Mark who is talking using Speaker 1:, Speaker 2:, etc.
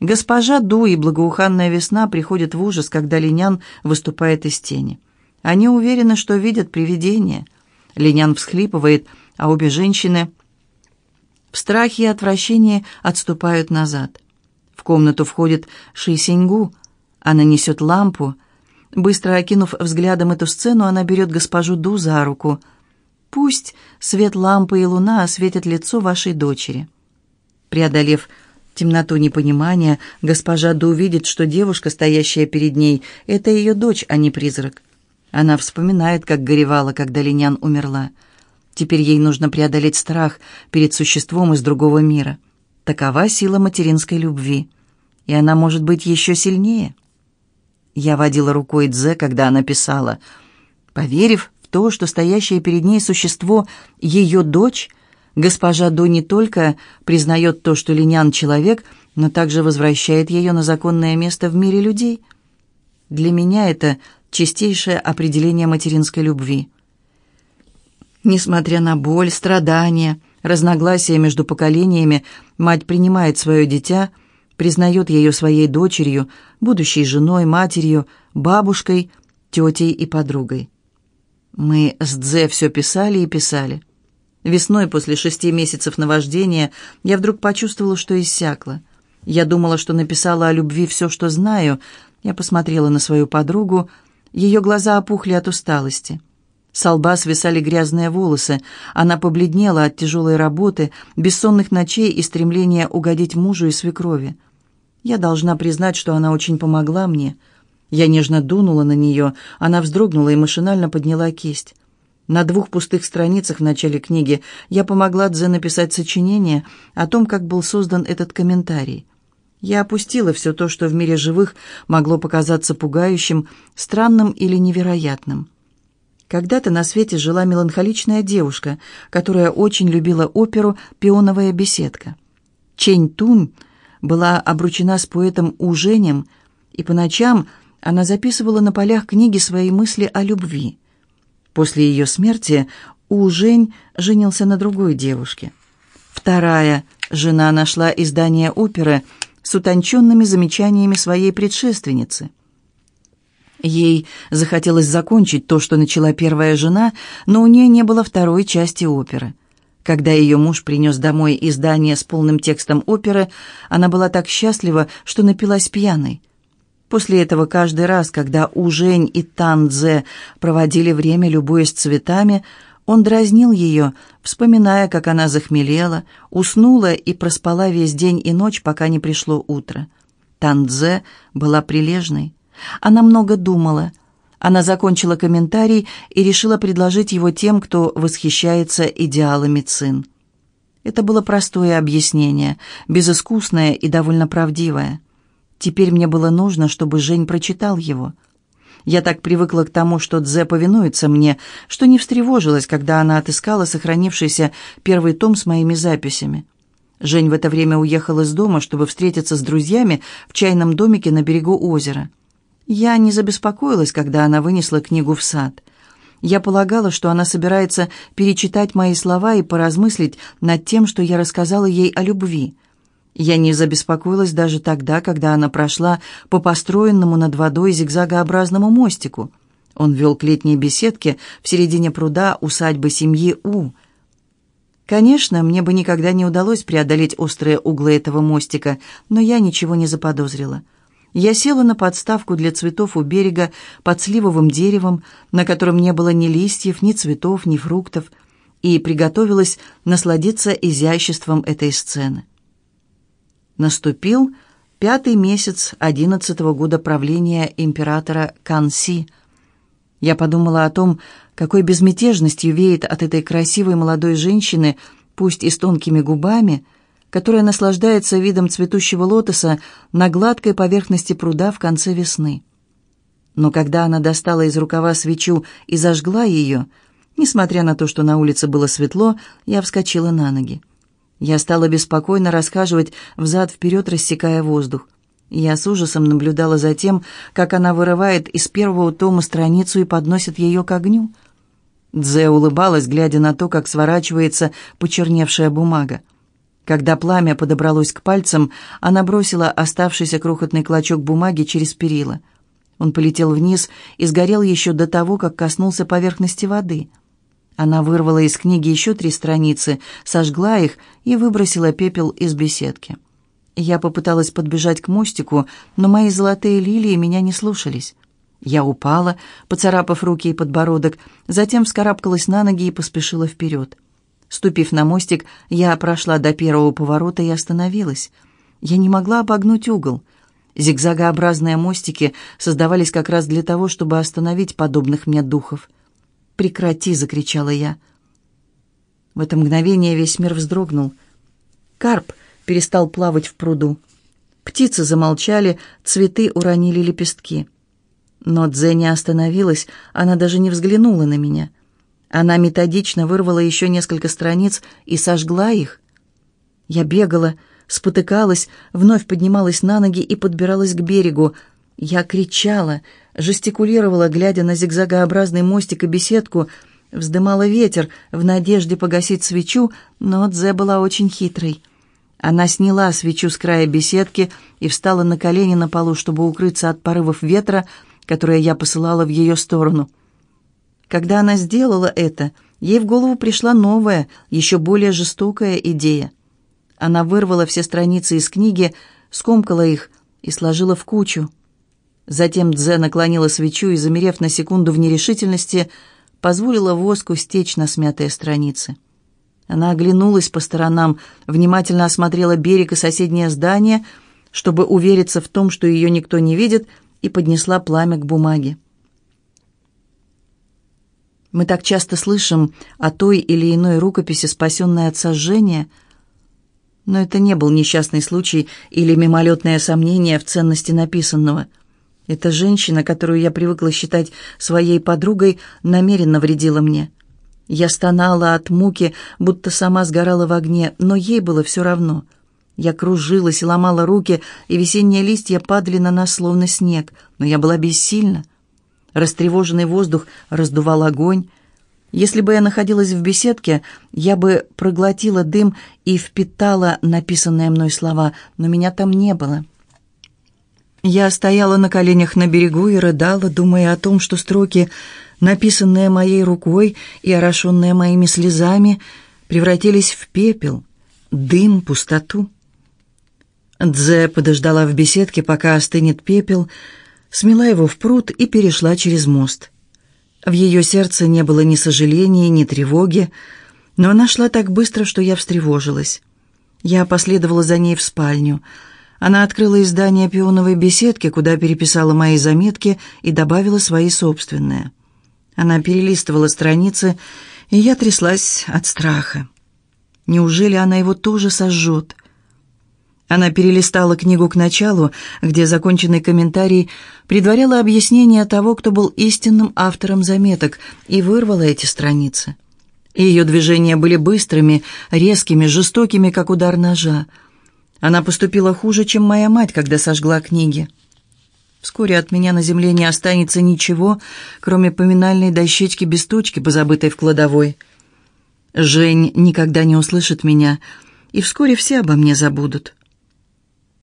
Speaker 1: Госпожа Ду и благоуханная весна приходят в ужас, когда Линян выступает из тени. Они уверены, что видят привидение. Линян всхлипывает, а обе женщины в страхе и отвращении отступают назад. В комнату входит Ши Синьгу. Она несет лампу. Быстро окинув взглядом эту сцену, она берет госпожу Ду за руку. «Пусть свет лампы и луна осветят лицо вашей дочери». Преодолев темноту непонимания, госпожа Ду видит, что девушка, стоящая перед ней, это ее дочь, а не призрак. Она вспоминает, как горевала, когда Линян умерла. Теперь ей нужно преодолеть страх перед существом из другого мира. Такова сила материнской любви. И она может быть еще сильнее. Я водила рукой Дзе, когда она писала. Поверив в то, что стоящее перед ней существо — ее дочь, госпожа До не только признает то, что Линян — человек, но также возвращает ее на законное место в мире людей. Для меня это чистейшее определение материнской любви. Несмотря на боль, страдания, разногласия между поколениями, мать принимает свое дитя, признает ее своей дочерью, будущей женой, матерью, бабушкой, тетей и подругой. Мы с Дзе все писали и писали. Весной, после шести месяцев наваждения, я вдруг почувствовала, что иссякла. Я думала, что написала о любви все, что знаю. Я посмотрела на свою подругу, ее глаза опухли от усталости. С лба свисали грязные волосы. Она побледнела от тяжелой работы, бессонных ночей и стремления угодить мужу и свекрови. Я должна признать, что она очень помогла мне. Я нежно дунула на нее, она вздрогнула и машинально подняла кисть. На двух пустых страницах в начале книги я помогла Дзе написать сочинение о том, как был создан этот комментарий. Я опустила все то, что в мире живых могло показаться пугающим, странным или невероятным. Когда-то на свете жила меланхоличная девушка, которая очень любила оперу «Пионовая беседка». Чень Тунь была обручена с поэтом Уженем, и по ночам она записывала на полях книги свои мысли о любви. После ее смерти Ужень женился на другой девушке. Вторая жена нашла издание оперы – с утонченными замечаниями своей предшественницы. Ей захотелось закончить то, что начала первая жена, но у нее не было второй части оперы. Когда ее муж принес домой издание с полным текстом оперы, она была так счастлива, что напилась пьяной. После этого каждый раз, когда У Жень и Тан Цзэ проводили время, любуясь цветами, он дразнил ее, вспоминая, как она захмелела, уснула и проспала весь день и ночь, пока не пришло утро. Тандзе была прилежной. Она много думала. Она закончила комментарий и решила предложить его тем, кто восхищается идеалами Цин. Это было простое объяснение, безыскусное и довольно правдивое. Теперь мне было нужно, чтобы Жень прочитал его – я так привыкла к тому, что Дзе повинуется мне, что не встревожилась, когда она отыскала сохранившийся первый том с моими записями. Жень в это время уехал из дома, чтобы встретиться с друзьями в чайном домике на берегу озера. Я не забеспокоилась, когда она вынесла книгу в сад. Я полагала, что она собирается перечитать мои слова и поразмыслить над тем, что я рассказала ей о любви – я не забеспокоилась даже тогда, когда она прошла по построенному над водой зигзагообразному мостику. Он вел к летней беседке в середине пруда усадьбы семьи У. Конечно, мне бы никогда не удалось преодолеть острые углы этого мостика, но я ничего не заподозрила. Я села на подставку для цветов у берега под сливовым деревом, на котором не было ни листьев, ни цветов, ни фруктов, и приготовилась насладиться изяществом этой сцены. Наступил пятый месяц одиннадцатого года правления императора Канси. Я подумала о том, какой безмятежностью веет от этой красивой молодой женщины, пусть и с тонкими губами, которая наслаждается видом цветущего лотоса на гладкой поверхности пруда в конце весны. Но когда она достала из рукава свечу и зажгла ее, несмотря на то, что на улице было светло, я вскочила на ноги. Я стала беспокойно расхаживать взад-вперед, рассекая воздух. Я с ужасом наблюдала за тем, как она вырывает из первого тома страницу и подносит ее к огню. Дзе улыбалась, глядя на то, как сворачивается почерневшая бумага. Когда пламя подобралось к пальцам, она бросила оставшийся крохотный клочок бумаги через перила. Он полетел вниз и сгорел еще до того, как коснулся поверхности воды. Она вырвала из книги еще три страницы, сожгла их и выбросила пепел из беседки. Я попыталась подбежать к мостику, но мои золотые лилии меня не слушались. Я упала, поцарапав руки и подбородок, затем вскарабкалась на ноги и поспешила вперед. Ступив на мостик, я прошла до первого поворота и остановилась. Я не могла обогнуть угол. Зигзагообразные мостики создавались как раз для того, чтобы остановить подобных мне духов. «Прекрати!» — закричала я. В это мгновение весь мир вздрогнул. Карп перестал плавать в пруду. Птицы замолчали, цветы уронили лепестки. Но Дзе не остановилась, она даже не взглянула на меня — она методично вырвала еще несколько страниц и сожгла их. Я бегала, спотыкалась, вновь поднималась на ноги и подбиралась к берегу. Я кричала, жестикулировала, глядя на зигзагообразный мостик и беседку, вздымала ветер в надежде погасить свечу, но Дзе была очень хитрой. Она сняла свечу с края беседки и встала на колени на полу, чтобы укрыться от порывов ветра, которые я посылала в ее сторону. Когда она сделала это, ей в голову пришла новая, еще более жестокая идея. Она вырвала все страницы из книги, скомкала их и сложила в кучу. Затем Дзе наклонила свечу и, замерев на секунду в нерешительности, позволила воску стечь на смятые страницы. Она оглянулась по сторонам, внимательно осмотрела берег и соседнее здание, чтобы увериться в том, что ее никто не видит, и поднесла пламя к бумаге. Мы так часто слышим о той или иной рукописи, спасенной от сожжения, но это не был несчастный случай или мимолетное сомнение в ценности написанного. Эта женщина, которую я привыкла считать своей подругой, намеренно вредила мне. Я стонала от муки, будто сама сгорала в огне, но ей было все равно. Я кружилась и ломала руки, и весенние листья падали на нас, словно снег, но я была бессильна. Растревоженный воздух раздувал огонь. Если бы я находилась в беседке, я бы проглотила дым и впитала написанные мной слова, но меня там не было. Я стояла на коленях на берегу и рыдала, думая о том, что строки, написанные моей рукой и орошенные моими слезами, превратились в пепел, дым, пустоту. Дзе подождала в беседке, пока остынет пепел, смела его в пруд и перешла через мост. В ее сердце не было ни сожаления, ни тревоги, но она шла так быстро, что я встревожилась. Я последовала за ней в спальню. Она открыла издание пионовой беседки, куда переписала мои заметки и добавила свои собственные. Она перелистывала страницы, и я тряслась от страха. Неужели она его тоже сожжет? Она перелистала книгу к началу, где законченный комментарий предваряло объяснение того, кто был истинным автором заметок, и вырвала эти страницы. Ее движения были быстрыми, резкими, жестокими, как удар ножа. Она поступила хуже, чем моя мать, когда сожгла книги. Вскоре от меня на земле не останется ничего, кроме поминальной дощечки без точки, позабытой в кладовой. Жень никогда не услышит меня, и вскоре все обо мне забудут.